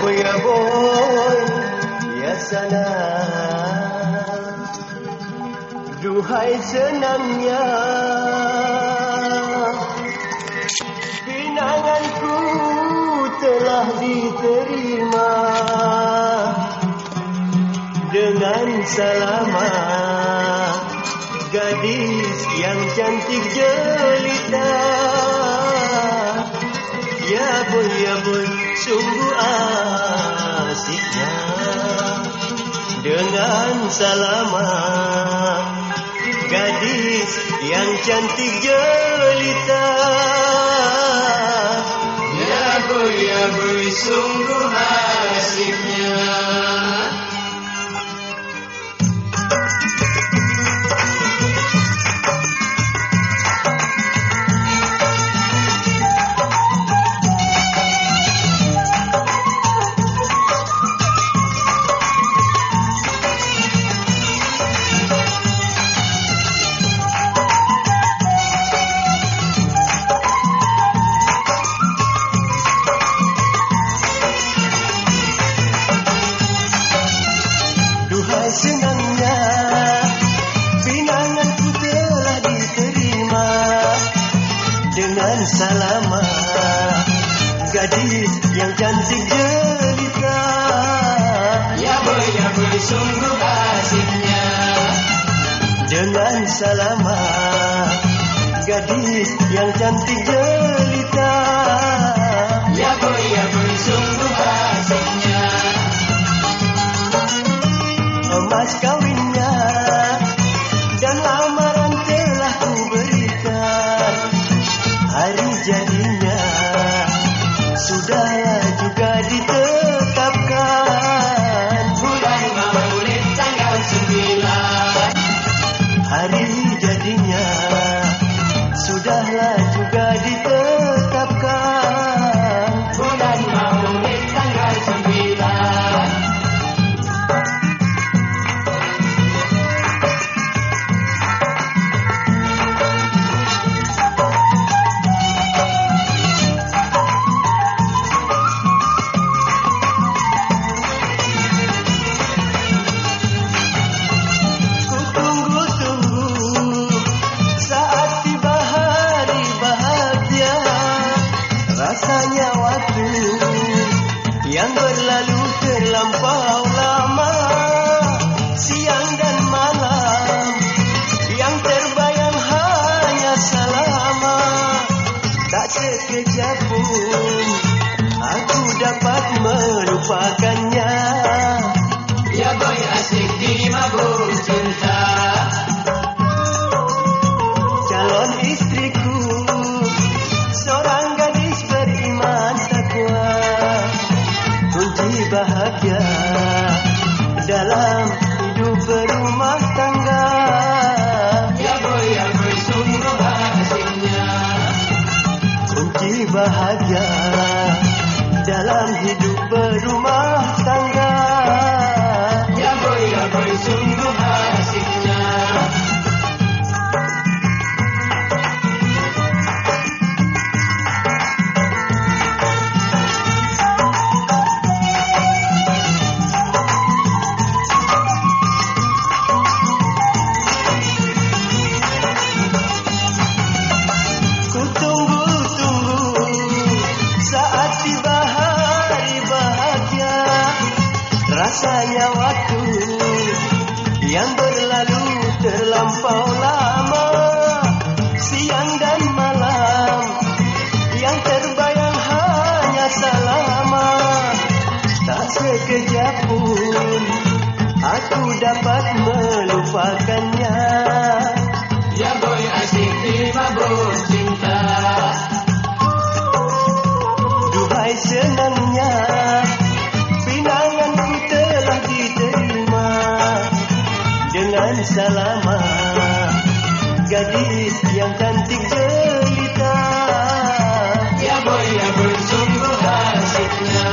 boy ya boy ya sana Duhai senangnya. Pinanganku telah diterima. Dengan selamat Gadis yang cantik jelita Ya boy ya boy sungguh asiknya. Dengan selamat gadis yang cantik jelita. Ya boy, ya boy, sungguh asiknya Selamat Gadis yang cantik jelita. Ya boy, ya boy, sungguh asiknya Dengan selamat Gadis yang cantik jelita melupakannya Ya boy, asik di mabuk cinta. Calon istriku seorang gadis beriman takwa. Kunci bahagia berumah tangga Ya boy, ya boy, sungguh asiknya Rasanya waktu yang berlalu terlampau lama. Siang dan malam yang terbayang hanya selama. Tak sekejap pun aku dapat melupakannya. Ya boy, asik di mabuk Dengan selamat Gadis yang cantik jelita. Ya boy, ya boy, sungguh asiknya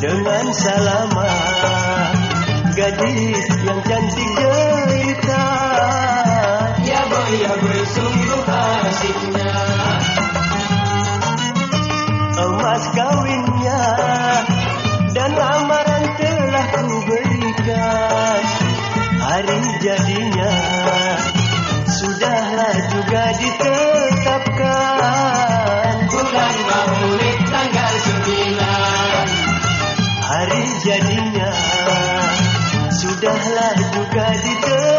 Dengan selamat Gadis yang cantik jelita. Ya boy, ya boy, sungguh jadinya. Sudahlah juga ditetapkan. Bulan Maulid tanggal sembilan. Hari jadinya. Sudahlah juga ditetapkan